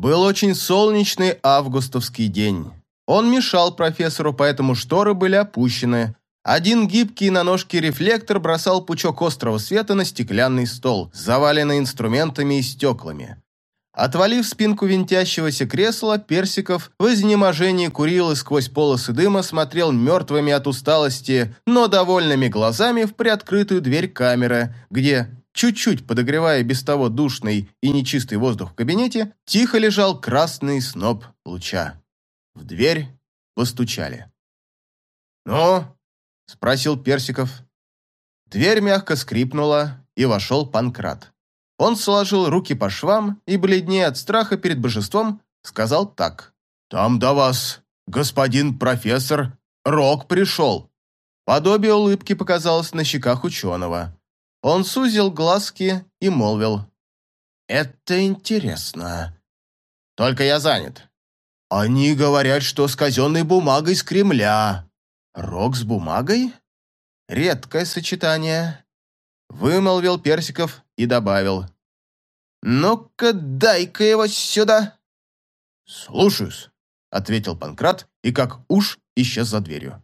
Был очень солнечный августовский день. Он мешал профессору, поэтому шторы были опущены. Один гибкий на ножке рефлектор бросал пучок острого света на стеклянный стол, заваленный инструментами и стеклами. Отвалив спинку винтящегося кресла, Персиков в изнеможении курил и сквозь полосы дыма смотрел мертвыми от усталости, но довольными глазами в приоткрытую дверь камеры, где, чуть-чуть подогревая без того душный и нечистый воздух в кабинете, тихо лежал красный сноп луча. В дверь постучали. «Ну?» – спросил Персиков. Дверь мягко скрипнула, и вошел Панкрат. Он сложил руки по швам и, бледнее от страха перед божеством, сказал так. «Там до вас, господин профессор, Рок пришел». Подобие улыбки показалось на щеках ученого. Он сузил глазки и молвил. «Это интересно. Только я занят. Они говорят, что с казенной бумагой с Кремля. Рок с бумагой? Редкое сочетание. Вымолвил Персиков и добавил. «Ну-ка, дай-ка его сюда!» «Слушаюсь», — ответил Панкрат и как уж исчез за дверью.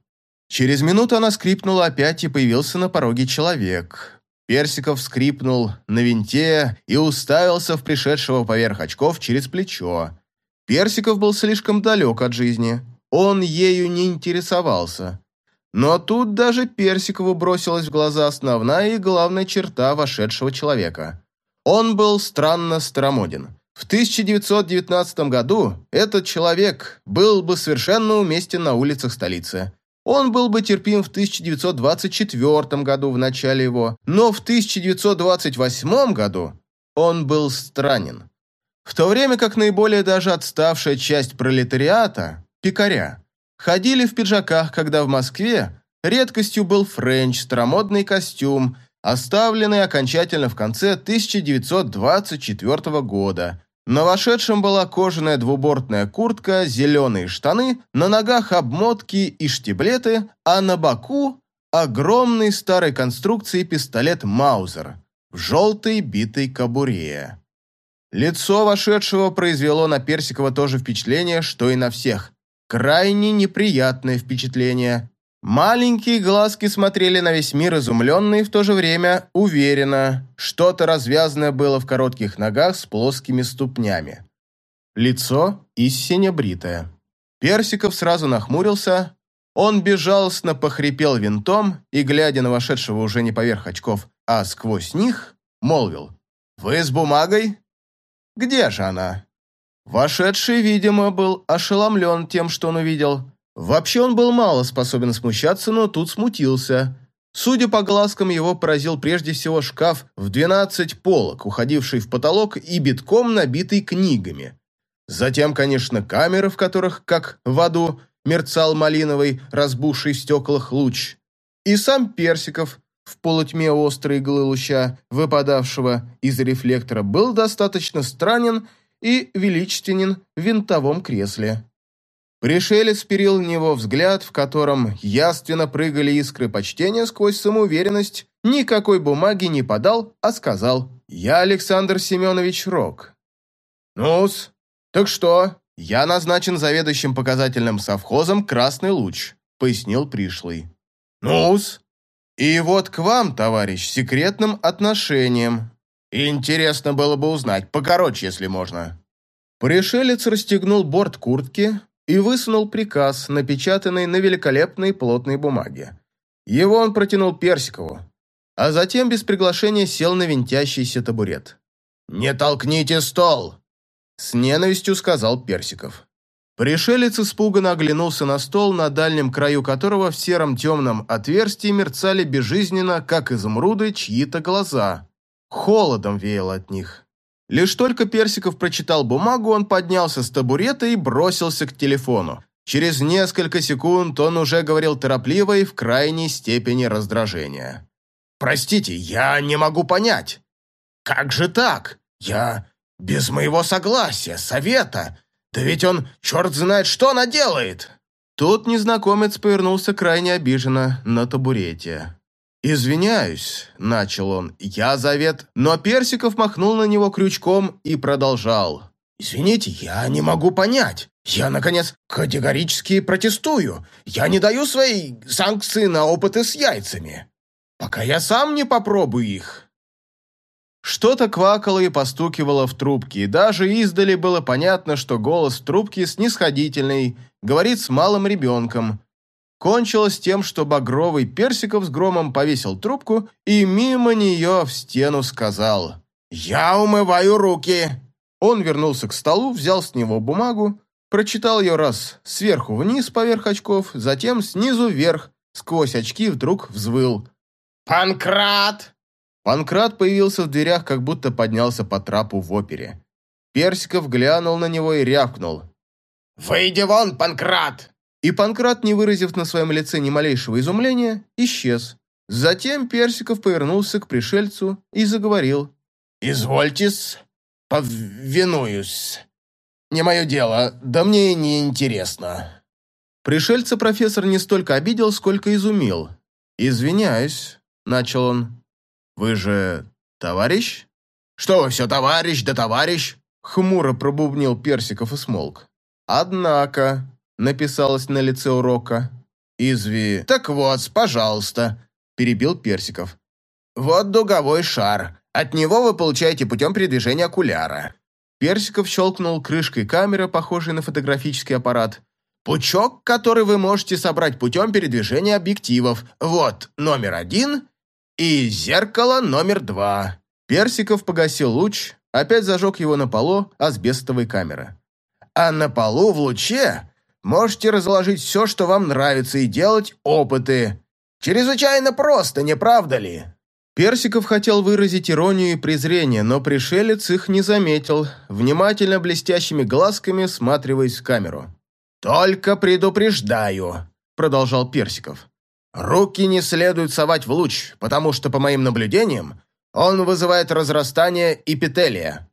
Через минуту она скрипнула опять, и появился на пороге человек. Персиков скрипнул на винте и уставился в пришедшего поверх очков через плечо. Персиков был слишком далек от жизни. Он ею не интересовался. Но тут даже Персикову бросилась в глаза основная и главная черта вошедшего человека. Он был странно старомоден. В 1919 году этот человек был бы совершенно уместен на улицах столицы. Он был бы терпим в 1924 году в начале его, но в 1928 году он был странен. В то время как наиболее даже отставшая часть пролетариата, пекаря, ходили в пиджаках, когда в Москве редкостью был френч, старомодный костюм, оставленный окончательно в конце 1924 года. На вошедшем была кожаная двубортная куртка, зеленые штаны, на ногах обмотки и штиблеты, а на боку огромный старой конструкции пистолет Маузер в желтой битой кобуре. Лицо вошедшего произвело на Персикова то же впечатление, что и на всех. Крайне неприятное впечатление. Маленькие глазки смотрели на весь мир изумленно и в то же время уверенно. Что-то развязанное было в коротких ногах с плоскими ступнями. Лицо истинно бритое. Персиков сразу нахмурился. Он безжалостно похрипел винтом и, глядя на вошедшего уже не поверх очков, а сквозь них, молвил. «Вы с бумагой?» «Где же она?» Вошедший, видимо, был ошеломлен тем, что он увидел. Вообще он был мало способен смущаться, но тут смутился. Судя по глазкам, его поразил прежде всего шкаф в 12 полок, уходивший в потолок и битком набитый книгами. Затем, конечно, камеры, в которых, как в аду, мерцал малиновый, разбухший в стеклах луч. И сам Персиков, в полутьме острой иглы луча, выпадавшего из рефлектора, был достаточно странен и величественен в винтовом кресле. Пришелец перил в него взгляд, в котором яственно прыгали искры почтения сквозь самоуверенность, никакой бумаги не подал, а сказал «Я Александр Семенович Рок». «Ну-с, так что? Я назначен заведующим показательным совхозом «Красный луч», — пояснил пришлый. «Ну-с, и вот к вам, товарищ, секретным отношением. Интересно было бы узнать, покороче, если можно». Пришелец расстегнул борт куртки, и высунул приказ, напечатанный на великолепной плотной бумаге. Его он протянул Персикову, а затем без приглашения сел на винтящийся табурет. «Не толкните стол!» С ненавистью сказал Персиков. Пришелец испуганно оглянулся на стол, на дальнем краю которого в сером темном отверстии мерцали безжизненно, как изумруды, чьи-то глаза. Холодом веяло от них. Лишь только Персиков прочитал бумагу, он поднялся с табурета и бросился к телефону. Через несколько секунд он уже говорил торопливо и в крайней степени раздражения. «Простите, я не могу понять. Как же так? Я без моего согласия, совета. Да ведь он черт знает что наделает!» Тут незнакомец повернулся крайне обиженно на табурете. «Извиняюсь», — начал он, — «я завет...» Но Персиков махнул на него крючком и продолжал. Извините, я не могу понять. Я, наконец, категорически протестую. Я не даю свои санкции на опыты с яйцами. Пока я сам не попробую их. Что-то квакало и постукивало в трубке, и даже издали было понятно, что голос в трубке снисходительный, говорит с малым ребенком. Кончилось тем, что Багровый Персиков с громом повесил трубку и мимо нее в стену сказал «Я умываю руки». Он вернулся к столу, взял с него бумагу, прочитал ее раз сверху вниз поверх очков, затем снизу вверх, сквозь очки вдруг взвыл. «Панкрат!» Панкрат появился в дверях, как будто поднялся по трапу в опере. Персиков глянул на него и рявкнул. «Выйди вон, Панкрат!» И Панкрат, не выразив на своем лице ни малейшего изумления, исчез. Затем Персиков повернулся к пришельцу и заговорил. «Извольтесь, повинуюсь. Не мое дело, да мне и не интересно». Пришельца профессор не столько обидел, сколько изумил. «Извиняюсь», — начал он. «Вы же товарищ?» «Что вы все, товарищ да товарищ?» Хмуро пробубнил Персиков и смолк. «Однако», — написалось на лице урока, «изви...» «Так вот, пожалуйста», — перебил Персиков. «Вот дуговой шар. От него вы получаете путем передвижения окуляра». Персиков щелкнул крышкой камеры, похожей на фотографический аппарат. «Пучок, который вы можете собрать путем передвижения объективов. Вот номер один и зеркало номер два. Персиков погасил луч, опять зажег его на полу асбестовой камеры. А на полу в луче можете разложить все, что вам нравится, и делать опыты. Чрезвычайно просто, не правда ли? Персиков хотел выразить иронию и презрение, но пришелец их не заметил, внимательно блестящими глазками всматриваясь в камеру. «Только предупреждаю», — продолжал Персиков. Руки не следует совать в луч, потому что, по моим наблюдениям, он вызывает разрастание эпителия.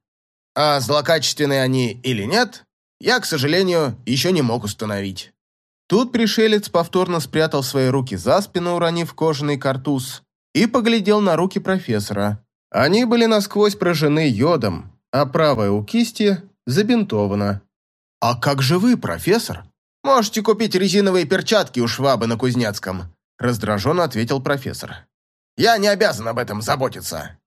А злокачественные они или нет, я, к сожалению, еще не мог установить. Тут пришелец повторно спрятал свои руки за спину, уронив кожаный картуз, и поглядел на руки профессора. Они были насквозь прожжены йодом, а правая у кисти забинтована. «А как же вы, профессор?» «Можете купить резиновые перчатки у швабы на Кузнецком», раздраженно ответил профессор. «Я не обязан об этом заботиться».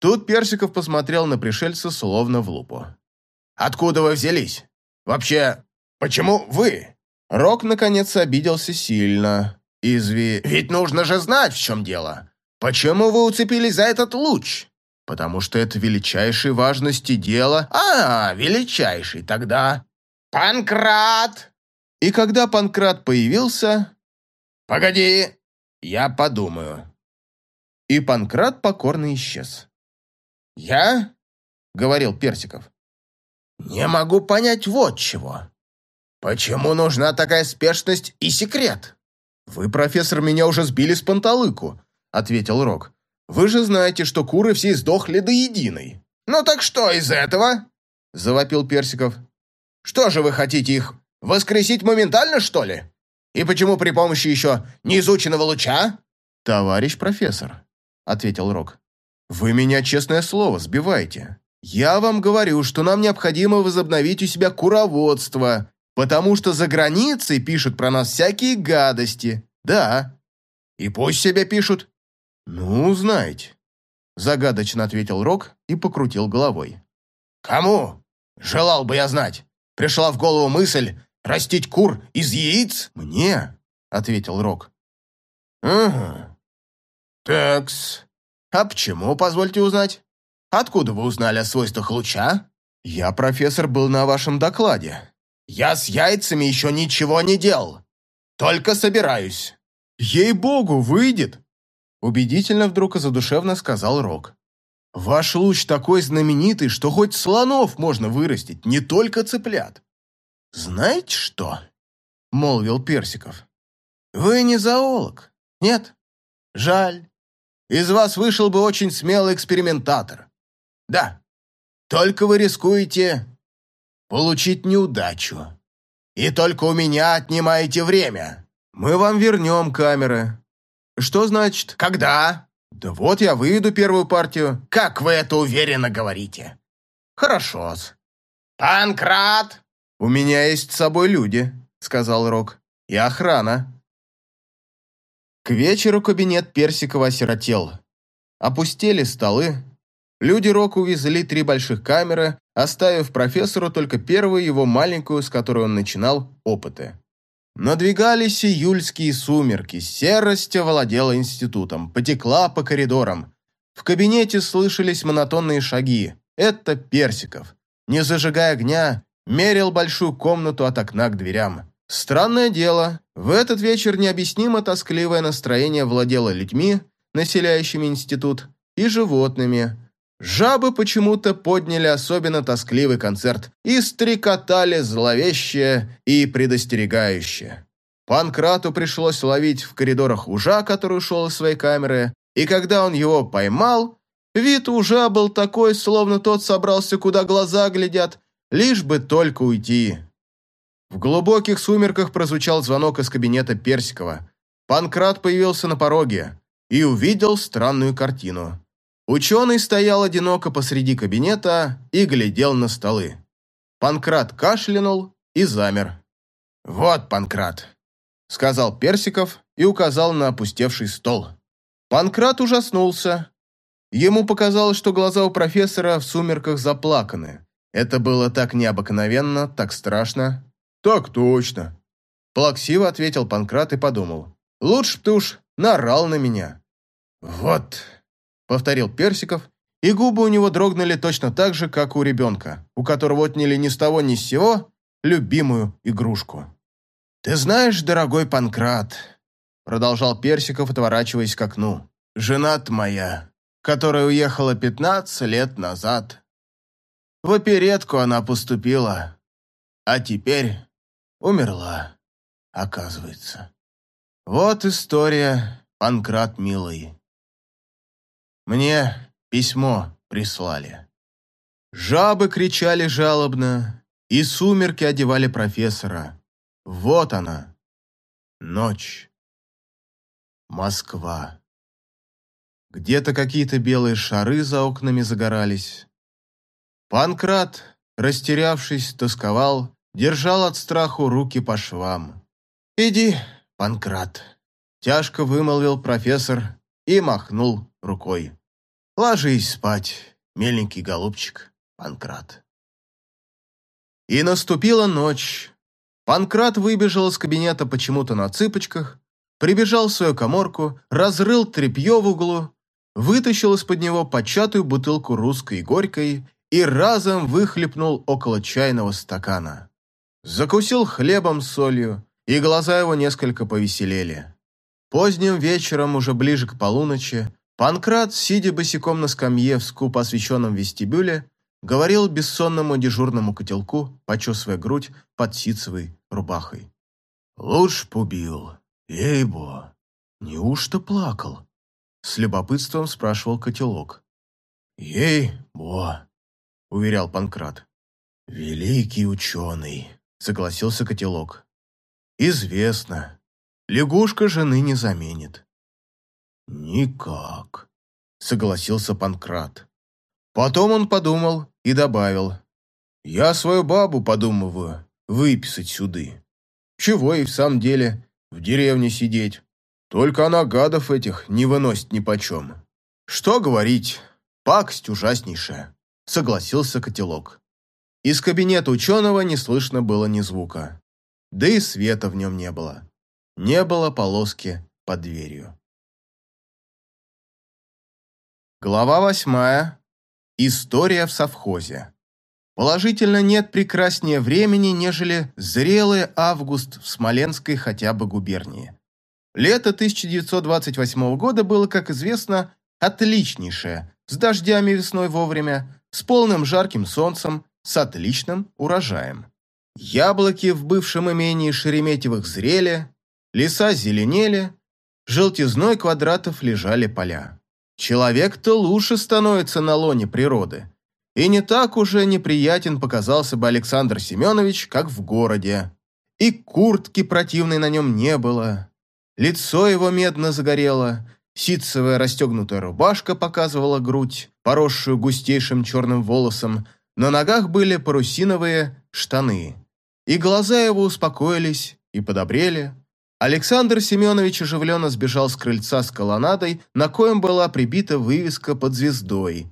Тут Персиков посмотрел на пришельца словно в лупу. «Откуда вы взялись? Вообще, почему вы?» Рок, наконец, обиделся сильно. «Изви... Ведь нужно же знать, в чем дело. Почему вы уцепились за этот луч?» «Потому что это величайшей важности дело». «А, величайший, тогда...» «Панкрат!» И когда Панкрат появился, «Погоди, я подумаю». И Панкрат покорно исчез. «Я?» — говорил Персиков. «Не могу понять вот чего. Почему нужна такая спешность и секрет?» «Вы, профессор, меня уже сбили с панталыку», — ответил Рок. «Вы же знаете, что куры все сдохли до единой». «Ну так что из этого?» — завопил Персиков. «Что же вы хотите их воскресить моментально, что ли?» И почему при помощи еще неизученного луча?» «Товарищ профессор», — ответил Рок, — «вы меня, честное слово, сбиваете. Я вам говорю, что нам необходимо возобновить у себя куроводство, потому что за границей пишут про нас всякие гадости. Да. И пусть себе пишут». «Ну, знаете», — загадочно ответил Рок и покрутил головой. «Кому? Желал бы я знать. Пришла в голову мысль, Растить кур из яиц? Мне, ответил Рок. Ага. Такс. А почему, позвольте узнать? Откуда вы узнали о свойствах луча? Я, профессор, был на вашем докладе. Я с яйцами еще ничего не делал. Только собираюсь. Ей-богу, выйдет. Убедительно вдруг и задушевно сказал Рок. Ваш луч такой знаменитый, что хоть слонов можно вырастить, не только цыплят. «Знаете что?» — молвил Персиков. «Вы не зоолог, нет? Жаль. Из вас вышел бы очень смелый экспериментатор. Да, только вы рискуете получить неудачу. И только у меня отнимаете время. Мы вам вернем камеры. Что значит «когда»?» «Да вот я выведу первую партию». «Как вы это уверенно говорите?» «Хорошо-с. «Панкрат!» «У меня есть с собой люди», — сказал Рок. «И охрана». К вечеру кабинет Персикова осиротел. Опустели столы. Люди Рок увезли три больших камеры, оставив профессору только первую его маленькую, с которой он начинал опыты. Надвигались июльские сумерки, серость овладела институтом, потекла по коридорам. В кабинете слышались монотонные шаги. Это Персиков. Не зажигая огня, мерил большую комнату от окна к дверям. Странное дело, в этот вечер необъяснимо тоскливое настроение владело людьми, населяющими институт, и животными. Жабы почему-то подняли особенно тоскливый концерт и стрекотали зловеще и предостерегающе. Панкрату пришлось ловить в коридорах ужа, который ушел из своей камеры, и когда он его поймал, вид ужа был такой, словно тот собрался, куда глаза глядят, лишь бы только уйти. В глубоких сумерках прозвучал звонок из кабинета Персикова. Панкрат появился на пороге и увидел странную картину. Ученый стоял одиноко посреди кабинета и глядел на столы. Панкрат кашлянул и замер. «Вот, Панкрат», — сказал Персиков и указал на опустевший стол. Панкрат ужаснулся. Ему показалось, что глаза у профессора в сумерках заплаканы. Это было так необыкновенно, так страшно. «Так точно», — плаксиво ответил Панкрат и подумал. «Лучше б ты уж нарал на меня». «Вот», — повторил Персиков, и губы у него дрогнули точно так же, как у ребенка, у которого отняли ни с того ни с сего любимую игрушку. «Ты знаешь, дорогой Панкрат», — продолжал Персиков, отворачиваясь к окну, «женат моя, которая уехала пятнадцать лет назад. В оперетку она поступила, а теперь умерла, оказывается. Вот история, Панкрат милый». Мне письмо прислали. Жабы кричали жалобно, и сумерки одевали профессора. Вот она. Ночь. Москва. Где-то какие-то белые шары за окнами загорались. Панкрат, растерявшись, тосковал, держал от страху руки по швам. «Иди, Панкрат», – тяжко вымолвил профессор и махнул рукой. «Ложись спать, миленький голубчик, Панкрат». И наступила ночь. Панкрат выбежал из кабинета почему-то на цыпочках, прибежал в свою коморку, разрыл тряпье в углу, вытащил из-под него початую бутылку русской горькой и разом выхлепнул около чайного стакана. Закусил хлебом с солью, и глаза его несколько повеселели. Поздним вечером, уже ближе к полуночи, Панкрат, сидя босиком на скамье в скупо освещенном вестибюле, говорил бессонному дежурному котелку, почесывая грудь под ситцевой рубахой. «Лучше б убил. Ей-бо! Неужто плакал?» С любопытством спрашивал котелок. «Ей-бо!» — уверял Панкрат. «Великий ученый!» — согласился котелок. «Известно. Лягушка жены не заменит. «Никак», — согласился Панкрат. Потом он подумал и добавил. «Я свою бабу подумываю выписать сюды. Чего и в самом деле в деревне сидеть. Только она гадов этих не выносит нипочем. Что говорить, пакость ужаснейшая», — согласился котелок. Из кабинета ученого не слышно было ни звука. Да и света в нем не было. Не было полоски под дверью. Глава восьмая. История в совхозе. Положительно нет прекраснее времени, нежели зрелый август в Смоленской хотя бы губернии. Лето 1928 года было, как известно, отличнейшее, с дождями весной вовремя, с полным жарким солнцем, с отличным урожаем. Яблоки в бывшем имении Шереметьевых зрели, леса зеленели, желтизной квадратов лежали поля. Человек-то лучше становится на лоне природы. И не так уже неприятен показался бы Александр Семенович, как в городе. И куртки противной на нем не было. Лицо его медно загорело, ситцевая расстегнутая рубашка показывала грудь, поросшую густейшим черным волосом, на ногах были парусиновые штаны. И глаза его успокоились и подобрели. Александр Семенович оживленно сбежал с крыльца с колоннадой, на коем была прибита вывеска под звездой.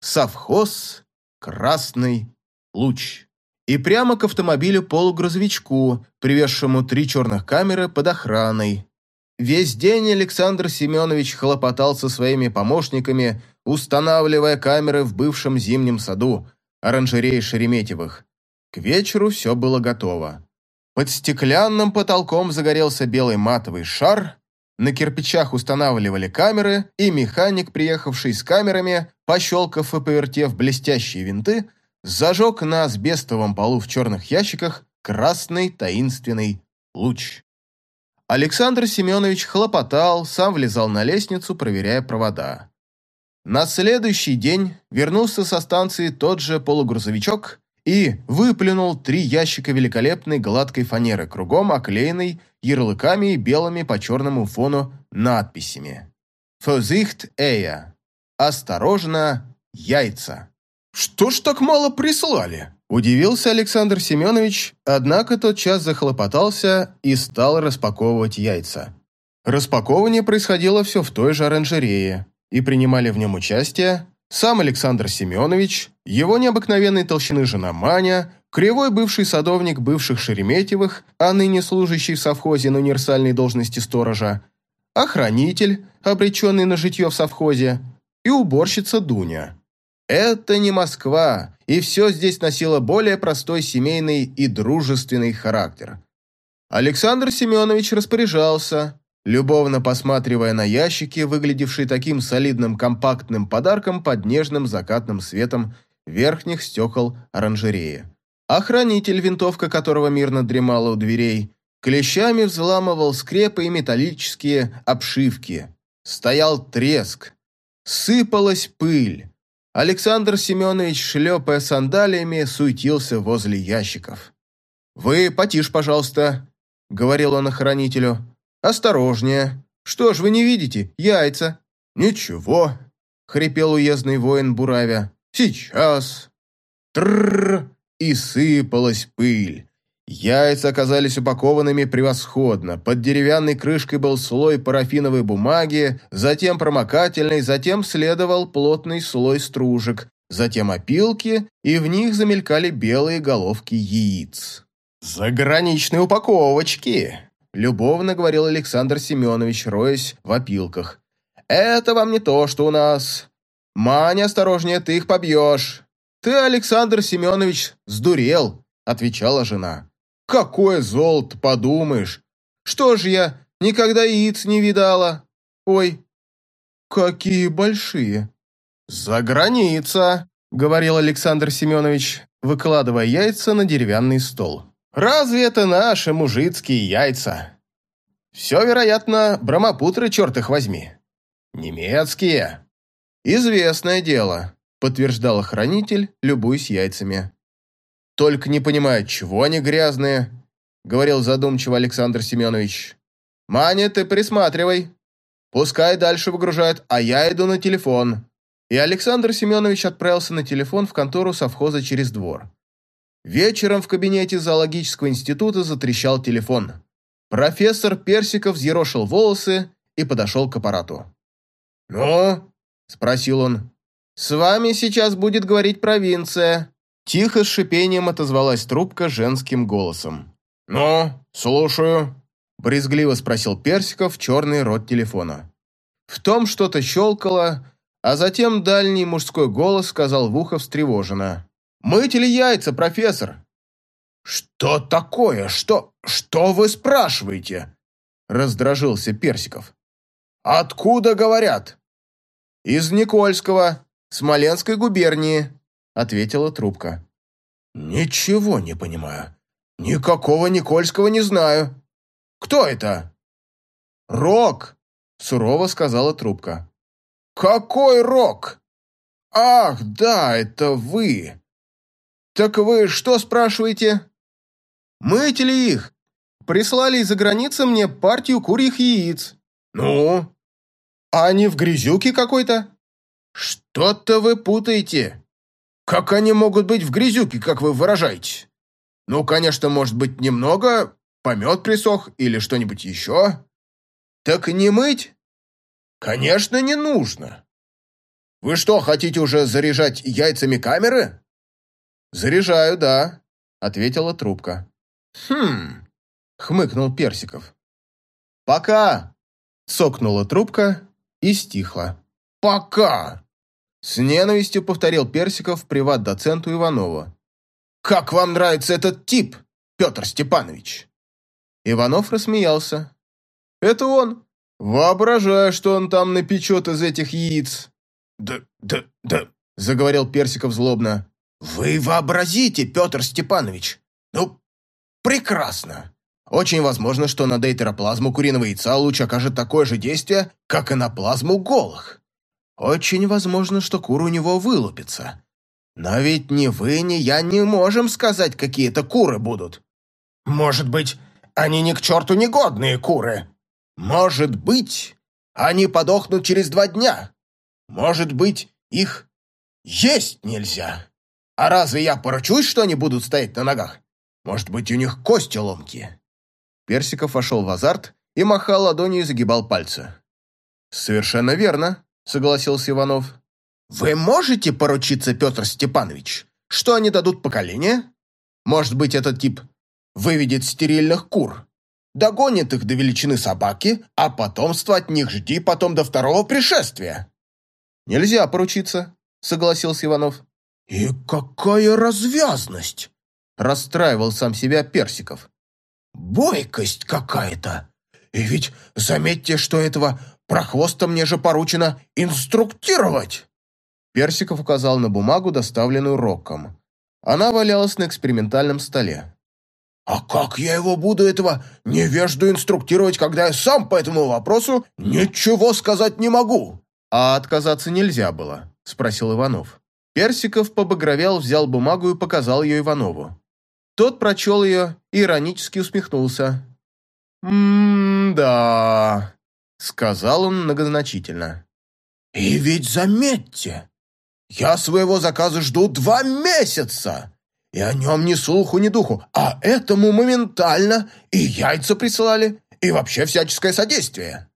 «Совхоз. Красный луч». И прямо к автомобилю-полугрузовичку, привезшему три черных камеры под охраной. Весь день Александр Семенович хлопотал со своими помощниками, устанавливая камеры в бывшем зимнем саду, оранжерее Шереметьевых. К вечеру все было готово. Под стеклянным потолком загорелся белый матовый шар, на кирпичах устанавливали камеры, и механик, приехавший с камерами, пощелкав и повертев блестящие винты, зажег на асбестовом полу в черных ящиках красный таинственный луч. Александр Семенович хлопотал, сам влезал на лестницу, проверяя провода. На следующий день вернулся со станции тот же полугрузовичок и выплюнул три ящика великолепной гладкой фанеры, кругом оклеенной ярлыками и белыми по черному фону надписями. «Фозихт Эя» «Осторожно, яйца». «Что ж так мало прислали?» Удивился Александр Семенович, однако тот час захлопотался и стал распаковывать яйца. Распаковывание происходило все в той же оранжерее, и принимали в нем участие сам Александр Семенович, его необыкновенной толщины жена Маня, кривой бывший садовник бывших Шереметьевых, а ныне служащий в совхозе на универсальной должности сторожа, охранитель, обреченный на житье в совхозе, и уборщица Дуня. Это не Москва, и все здесь носило более простой семейный и дружественный характер. Александр Семенович распоряжался, любовно посматривая на ящики, выглядевшие таким солидным компактным подарком под нежным закатным светом верхних стекол оранжереи. Охранитель, винтовка которого мирно дремала у дверей, клещами взламывал скрепы и металлические обшивки. Стоял треск. Сыпалась пыль. Александр Семенович, шлепая сандалиями, суетился возле ящиков. «Вы потише, пожалуйста», — говорил он охранителю. «Осторожнее. Что ж вы не видите? Яйца». «Ничего», — хрипел уездный воин Буравя. «Сейчас». Трррр, и сыпалась пыль. Яйца оказались упакованными превосходно. Под деревянной крышкой был слой парафиновой бумаги, затем промокательный, затем следовал плотный слой стружек, затем опилки, и в них замелькали белые головки яиц. «Заграничные упаковочки!» Любовно говорил Александр Семенович, роясь в опилках. «Это вам не то, что у нас. Маня, осторожнее, ты их побьешь». «Ты, Александр Семенович, сдурел», — отвечала жена. «Какое золото, подумаешь. Что ж я никогда яиц не видала? Ой, какие большие». «За граница», — говорил Александр Семенович, выкладывая яйца на деревянный стол. Разве это наши мужицкие яйца? Все, вероятно, брамапутры, черт их возьми. Немецкие. Известное дело, подтверждал охранитель, любуясь яйцами. Только не понимаю, чего они грязные, говорил задумчиво Александр Семенович. Маня, ты присматривай. Пускай дальше выгружают, а я иду на телефон. И Александр Семенович отправился на телефон в контору совхоза через двор. Вечером в кабинете зоологического института затрещал телефон. Профессор Персиков взъерошил волосы и подошел к аппарату. «Ну?» – спросил он. «С вами сейчас будет говорить провинция». Тихо с шипением отозвалась трубка женским голосом. «Ну, слушаю», – брезгливо спросил Персиков черный рот телефона. В том что-то щелкало, а затем дальний мужской голос сказал в ухо встревоженно. Мыть ли яйца, профессор?» «Что такое? Что... что вы спрашиваете?» Раздражился Персиков. «Откуда говорят?» «Из Никольского, Смоленской губернии», ответила трубка. «Ничего не понимаю. Никакого Никольского не знаю. Кто это?» «Рок», сурово сказала трубка. «Какой рок?» «Ах, да, это вы!» «Так вы что спрашиваете?» «Мыть ли их? Прислали из-за границы мне партию курьих яиц». «Ну?» «А они в грязюке какой-то?» «Что-то вы путаете. Как они могут быть в грязюке, как вы выражаетесь? Ну, конечно, может быть, немного, помет присох или что-нибудь еще. Так не мыть? Конечно, не нужно. Вы что, хотите уже заряжать яйцами камеры? Заряжаю, да, ответила трубка. Хм, хмыкнул Персиков. Пока, цокнула трубка и стихла. Пока. С ненавистью повторил Персиков приват-доценту Иванову. «Как вам нравится этот тип, Петр Степанович?» Иванов рассмеялся. «Это он. Воображаю, что он там напечет из этих яиц». «Да, да, да», — заговорил Персиков злобно. «Вы вообразите, Петр Степанович. Ну, прекрасно. Очень возможно, что на дейтероплазму куриного яйца луч окажет такое же действие, как и на плазму голых. Очень возможно, что кур у него вылупится. Но ведь ни вы, ни я не можем сказать, какие это куры будут. Может быть, они ни к черту негодные куры. Может быть, они подохнут через два дня. Может быть, их есть нельзя. А разве я поручусь, что они будут стоять на ногах? Может быть, у них кости ломкие?» Персиков вошел в азарт и махал ладонью и загибал пальцы. «Совершенно верно», согласился Иванов. «Вы можете поручиться, Петр Степанович, что они дадут поколение? Может быть, этот тип выведет стерильных кур, догонит их до величины собаки, а потомство от них жди потом до второго пришествия?» «Нельзя поручиться», — согласился Иванов. «И какая развязность!» — расстраивал сам себя Персиков. «Бойкость какая-то! И ведь заметьте, что этого Прохвоста мне же поручено инструктировать!» Персиков указал на бумагу, доставленную Роком. Она валялась на экспериментальном столе. «А как я его буду, этого невежду, инструктировать, когда я сам по этому вопросу ничего сказать не могу?» «А отказаться нельзя было?» – спросил Иванов. Персиков побагровел, взял бумагу и показал ее Иванову. Тот прочел ее и иронически усмехнулся. «М-да...» Сказал он многозначительно. «И ведь заметьте, я своего заказа жду два месяца, и о нем ни слуху, ни духу, а этому моментально и яйца присылали, и вообще всяческое содействие».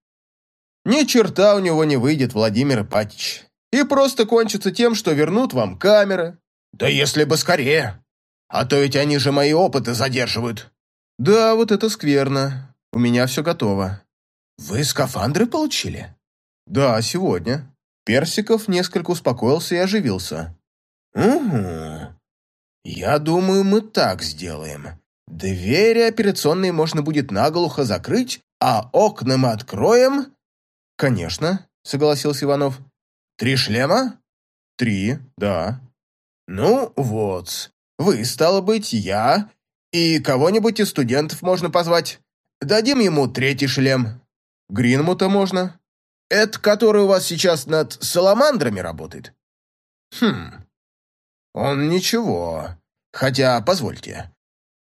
«Ни черта у него не выйдет, Владимир Ипатич, и просто кончится тем, что вернут вам камеры». «Да если бы скорее, а то ведь они же мои опыты задерживают». «Да, вот это скверно. У меня все готово. «Вы скафандры получили?» «Да, сегодня». Персиков несколько успокоился и оживился. «Угу. Я думаю, мы так сделаем. Двери операционные можно будет наглухо закрыть, а окна мы откроем...» «Конечно», — согласился Иванов. «Три шлема?» «Три, да». «Ну вот. Вы, стало быть, я, и кого-нибудь из студентов можно позвать. Дадим ему третий шлем. Гринмута можно. Это который у вас сейчас над саламандрами работает? Хм. Он ничего. Хотя, позвольте.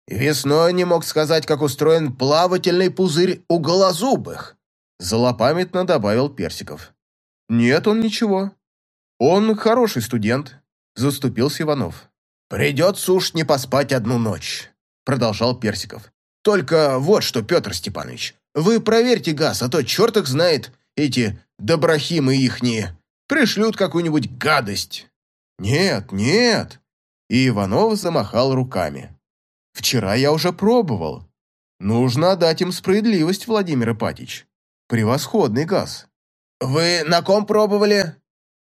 Весной не мог сказать, как устроен плавательный пузырь у голозубых. Злопамятно добавил Персиков. Нет, он ничего. Он хороший студент, заступился Иванов. Придется уж не поспать одну ночь, продолжал Персиков. Только вот что, Петр Степанович, вы проверьте газ, а то черт их знает, эти доброхимы ихние. Пришлют какую-нибудь гадость». «Нет, нет!» И Иванов замахал руками. «Вчера я уже пробовал. Нужно отдать им справедливость, Владимир Ипатич. Превосходный газ». «Вы на ком пробовали?»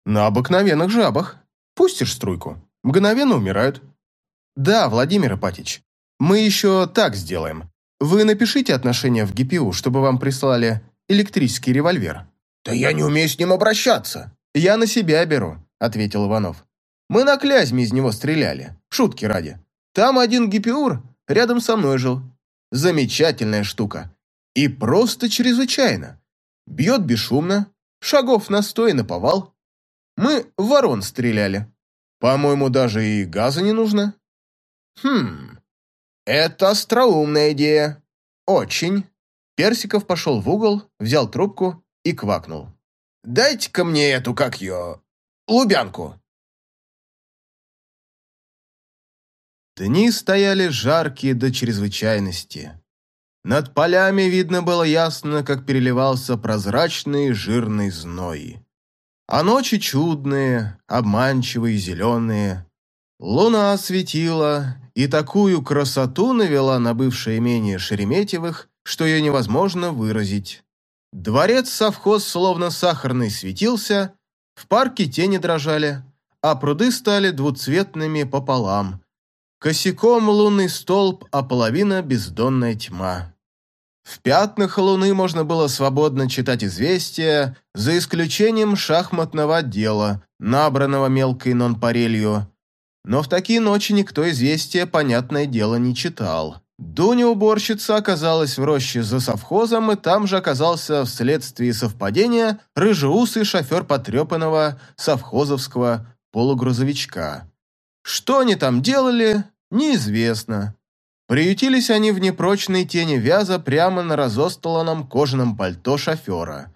«На обыкновенных жабах. Пустишь струйку, мгновенно умирают». «Да, Владимир Ипатич, мы еще так сделаем. Вы напишите отношения в ГПУ, чтобы вам прислали электрический револьвер». «Да я не умею с ним обращаться». «Я на себя беру», — ответил Иванов. «Мы на Клязьме из него стреляли, шутки ради. Там один ГПУр рядом со мной жил. Замечательная штука. И просто чрезвычайно. Бьет бесшумно, шагов на сто и наповал. Мы ворон стреляли. По-моему, даже и газа не нужно». «Хм, «Это остроумная идея. Очень». Персиков пошел в угол, взял трубку и квакнул. «Дайте-ка мне эту, как ее, лубянку». Дни стояли жаркие до чрезвычайности. Над полями видно было ясно, как переливался прозрачный жирный зной. А ночи чудные, обманчивые, зеленые. Луна светила и такую красоту навела на бывшее имение Шереметьевых, что ее невозможно выразить. Дворец-совхоз словно сахарный светился, в парке тени дрожали, а пруды стали двуцветными пополам. Косяком лунный столб, а половина – бездонная тьма. В пятнах луны можно было свободно читать известия, за исключением шахматного отдела, набранного мелкой нонпарелью. Но в такие ночи никто известия, понятное дело, не читал. Дуня-уборщица оказалась в роще за совхозом, и там же оказался вследствие совпадения рыжеусый шофер потрепанного совхозовского полугрузовичка. Что они там делали, неизвестно. Приютились они в непрочной тени вяза прямо на разостланном кожаном пальто шофера.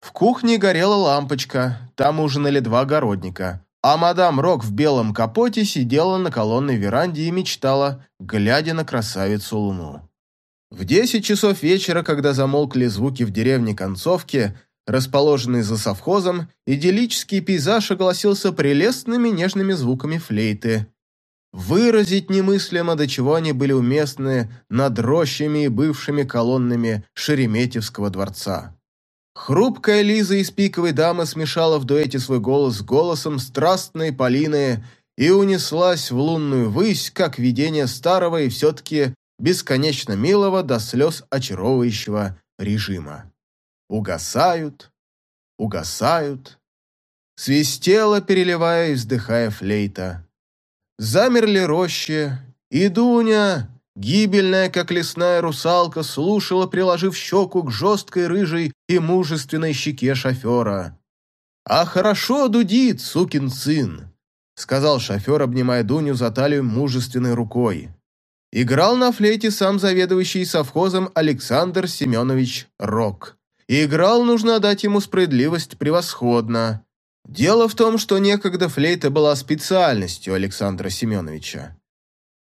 В кухне горела лампочка, там ужинали два огородника а мадам Рок в белом капоте сидела на колонной веранде и мечтала, глядя на красавицу Луну. В десять часов вечера, когда замолкли звуки в деревне Концовке, расположенной за совхозом, идиллический пейзаж огласился прелестными нежными звуками флейты. Выразить немыслимо, до чего они были уместны над рощами и бывшими колоннами Шереметьевского дворца. Хрупкая Лиза из «Пиковой дамы» смешала в дуэте свой голос с голосом страстной Полины и унеслась в лунную высь, как видение старого и все-таки бесконечно милого до слез очаровывающего режима. Угасают, угасают. Свистела, переливая и вздыхая флейта. Замерли рощи, и Дуня, Гибельная, как лесная русалка, слушала, приложив щеку к жесткой рыжей и мужественной щеке шофера. «А хорошо дудит, сукин сын», — сказал шофер, обнимая Дуню за талию мужественной рукой. Играл на флейте сам заведующий совхозом Александр Семенович Рок. И играл, нужно отдать ему справедливость, превосходно. Дело в том, что некогда флейта была специальностью Александра Семеновича.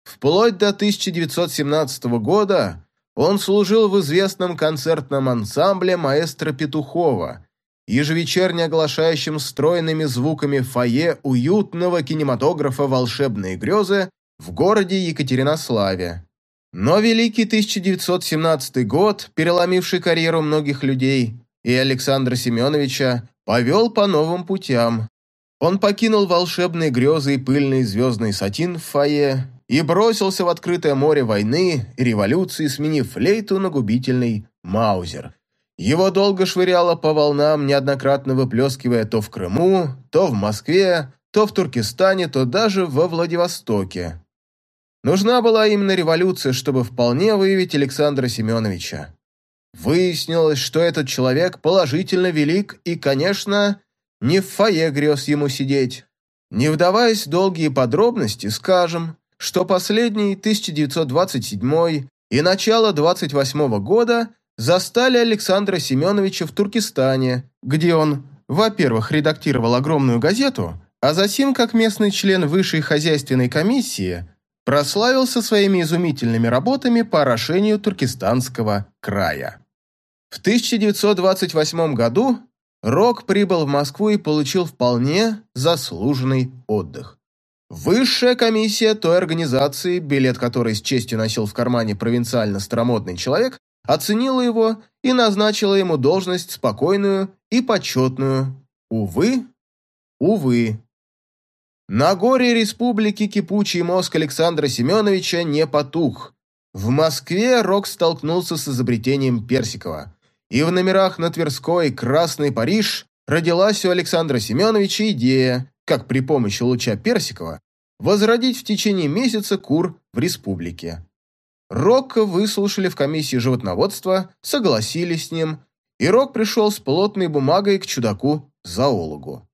Вплоть до 1917 года он служил в известном концертном ансамбле маэстро Петухова, ежевечерне оглашающем стройными звуками фойе уютного кинематографа «Волшебные грезы» в городе Екатеринославе. Но великий 1917 год, переломивший карьеру многих людей, и Александра Семеновича, повел по новым путям. Он покинул волшебные грезы и пыльный звездный сатин в фойе и бросился в открытое море войны и революции, сменив флейту на губительный маузер. Его долго швыряло по волнам, неоднократно выплескивая то в Крыму, то в Москве, то в Туркестане, то даже во Владивостоке. Нужна была именно революция, чтобы вполне выявить Александра Семеновича. Выяснилось, что этот человек положительно велик и, конечно, не в фойе грез ему сидеть. Не вдаваясь в долгие подробности, скажем, что последний 1927 и начало 28 года застали Александра Семеновича в Туркестане, где он, во-первых, редактировал огромную газету, а затем, как местный член высшей хозяйственной комиссии, прославился своими изумительными работами по орошению Туркестанского края. В 1928 году Рок прибыл в Москву и получил вполне заслуженный отдых. Высшая комиссия той организации, билет которой с честью носил в кармане провинциально-старомодный человек, оценила его и назначила ему должность спокойную и почетную. Увы, увы. На горе республики кипучий мозг Александра Семеновича не потух. В Москве Рок столкнулся с изобретением Персикова. И в номерах на Тверской «Красный Париж» родилась у Александра Семеновича идея, как при помощи луча Персикова, возродить в течение месяца кур в республике. Рокко выслушали в комиссии животноводства, согласились с ним, и Рок пришел с плотной бумагой к чудаку-зоологу.